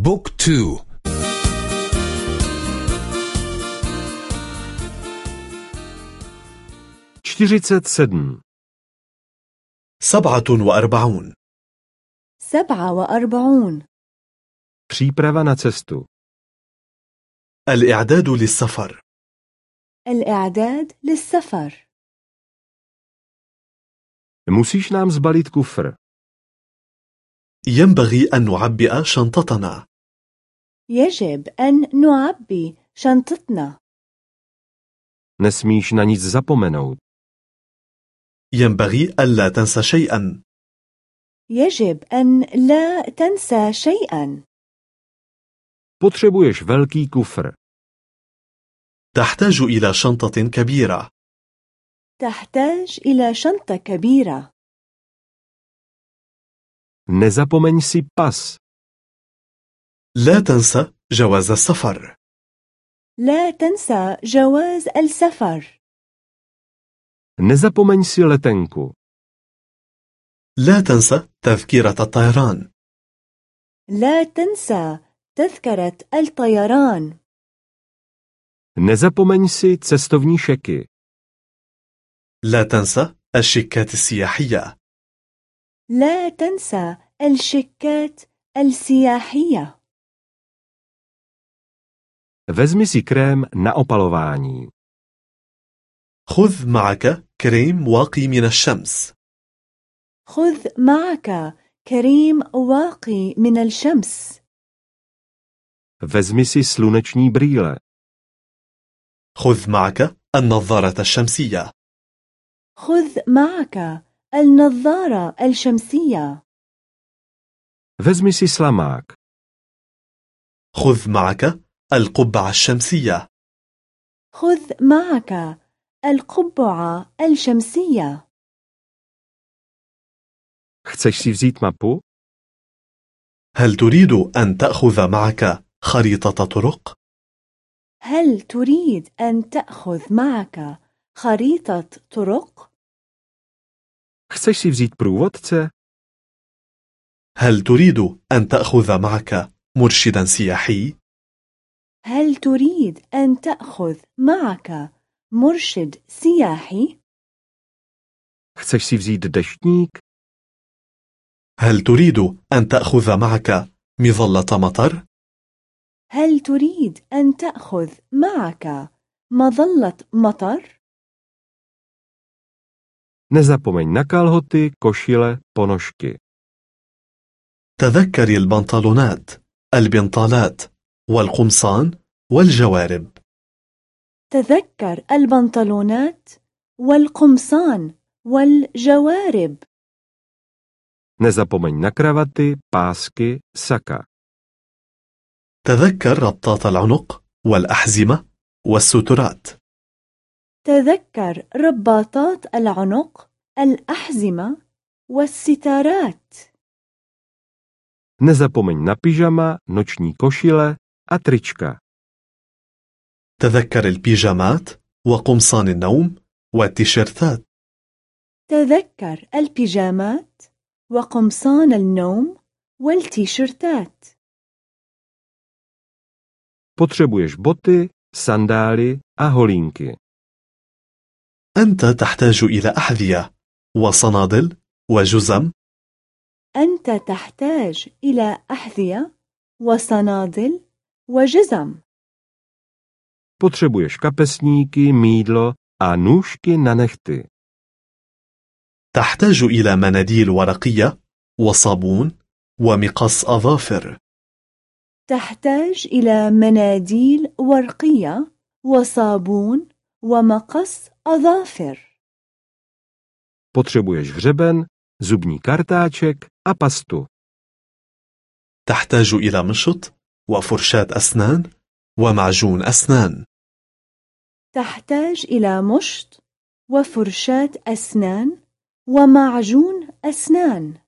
بوك تو. čtyřicet sedm سبعة وأربعون. سبعة وأربعون. Příprava na cestu. الإعداد للسفر. الإعداد للسفر. Musíš nám zbalit kufr. ينبغي أن نعبئ شنطتنا. يجب أن نعبي شنطتنا. Nesmíš na nic zapomenout. ينبغي ألا تنسى شيئا. يجب أن لا تنسى شيئا. Potřebuješ velký kufr. تحتاج إلى شنطة كبيرة. تحتاج إلى شنطة كبيرة. Nezapomeň si pas. لا تنسى جواز السفر لا تنسى جواز السفر Nezapomeň si letenku. لا تنسى تذكرة الطيران لا تنسى تذكرة الطيران Nezapomeň si cestovní šeky. لا تنسى الشيكات السياحية لا تنسى الشيكات السياحية Vezmi si krém na opalování. خذ معك كريم واقي من الشمس خذ معك كريم واقي من الشمس Vezmi si sluneční brýle. خذ معك النظارة الشمسية خذ معك النظارة الشمسية Vezmi si slamák. خذ معك القبعة الشمسية خذ معك القبعة الشمسية Chceš si vzít mapu? هل تريد أن تأخذ معك خريطة طرق؟ هل تريد أن تأخذ معك خريطة طرق؟ Chceš si vzít průvodce? هل تريد أن تأخذ معك مرشدا سياحي؟ هل تريد أن تأخذ معك مرشد سياحي؟ Chceš si vzít deštník? هل تريد أن تأخذ معك مظلة مطر؟ هل تريد أن تأخذ معك مظلة مطر؟ Nezapomeň na kalhoty, košile, ponožky. تذكري البنطلونات البنطالات والقمصان والجوارب تذكر البنطلونات والقمصان والجوارب Nezapomeň na kravaty, pásky, saka. تذكر ربطات العنق والأحزمة والسترات تذكر رباطات العنق الأحزمة والستارات Nezapomeň na pyžama, noční košile a trička. تذكر البيجامات وقمصان النوم والتيشيرتات تذكر البيجامات وقمصان النوم والتيشيرتات Potřebuješ boty, sandály a holínky. أنت تحتاج إلى أحذية وصنادل وجزم. أنت تحتاج إلى أحذية وصنادل وجزم. Potřebuješ kapesníky, mídlo a nůžky na nechty. تحتاج إلى مناديل ورقية وصابون ومقص أظافر. تحتاج إلى مناديل ورقية وصابون ومقص أظافر. Potřebuješ hřeben, zubní kartáček a pastu. تحتاج إلى مشط وفرشاة أسنان ومعجون أسنان. تحتاج إلى مشط وفرشاة أسنان ومعجون أسنان.